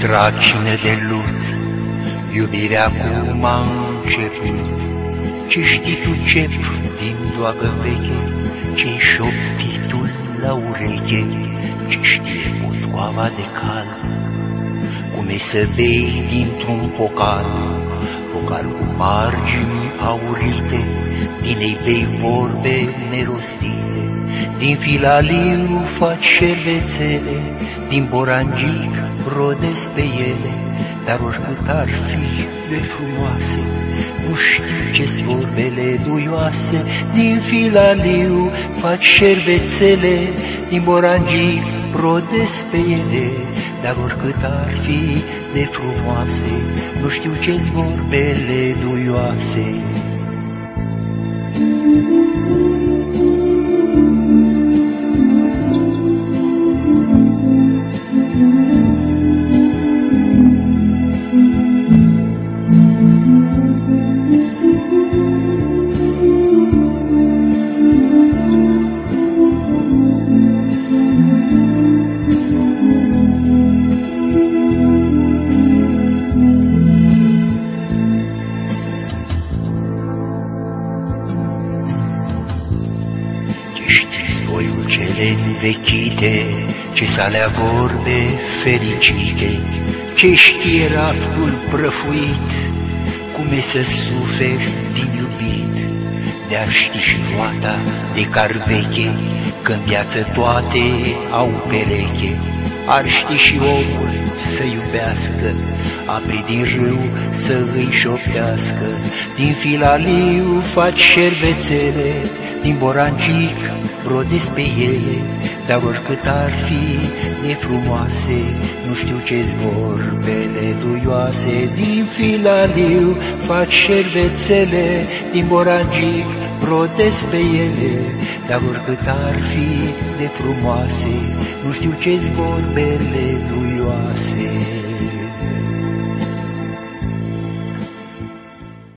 tracină de lut, iubirea cum a început. Ce știi tu, cep, din doagă veche, ce-i șoptitul la ureche, ce știe potoava de cal, cum e să bei dintr-un pocal, pocal cu margini aurite, din ei bei vorbe nerostite, din filaliu faci șervețele, din borangic rodesc pe ele, dar oricât ar fi de frumoase, nu știu ce vorbele duioase, din filaliu faci șervețele, din borangic rodesc pe ele, dar oricât ar fi de frumoase, nu știu ce vorbele duioase. Cele învechite, ce salea vorbe fericite, ce știe raptul prăfuit, cum e să suferi din iubit, de-ar ști și roata de car veche, când viață toate au pereche, ar ști și omul să iubească, apri din râu să îi șoptească, din filaliu faci șervețele, din borancic brodesc pe ele, dar oricât ar fi de frumoase, nu știu ce-ți vorbele duioase, din filaliu faci șervețele, din borancic brodesc pe ele, dar oricât ar fi de frumoase, nu știu ce-ți vorbele duioase.